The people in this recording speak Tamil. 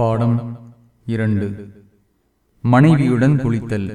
பாடம் இரண்டு. மனைவியுடன் குளித்தல்.